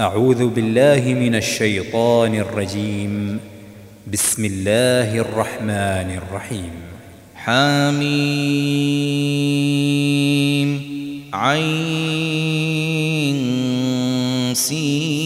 أعوذ بالله من الشيطان الرجيم. بسم الله الرحمن الرحيم. حميم. عين سين.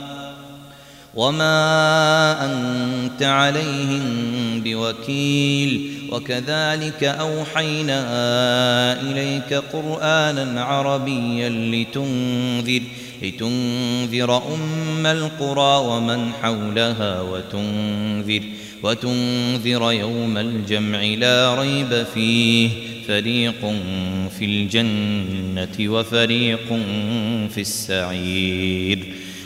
وما أنت عليهم بوكيل وكذلك أوحينا إليك قرآنا عربيا لتنذر لتنذر أم القرى ومن حولها وتنذر وتنذر يوم الجمع لا ريب فيه فريق في الجنة وفريق في السعير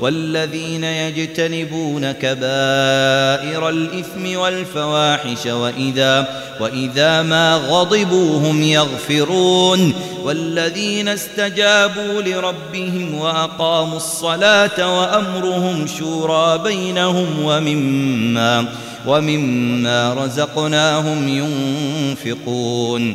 والذين يجتنبون كبائر الإثم والفواحش وإذا وإذا ما غضبوا هم يغفرون. والذين استجابوا لربهم وأقاموا الصلاة وأمرهم شورى بينهم ومما ومما رزقناهم ينفقون.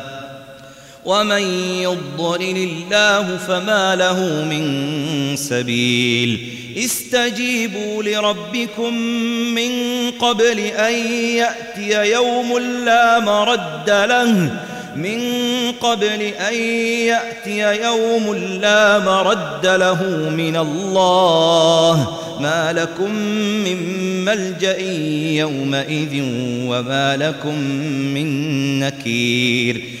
ومن يضلل الله فما له من سبيل استجيبوا لربكم من قبل أن يأتي يوم لا مرد له من قبل أن يأتي يوم لا مرد له من الله ما لكم من ملجأ يومئذ وما لكم من نكير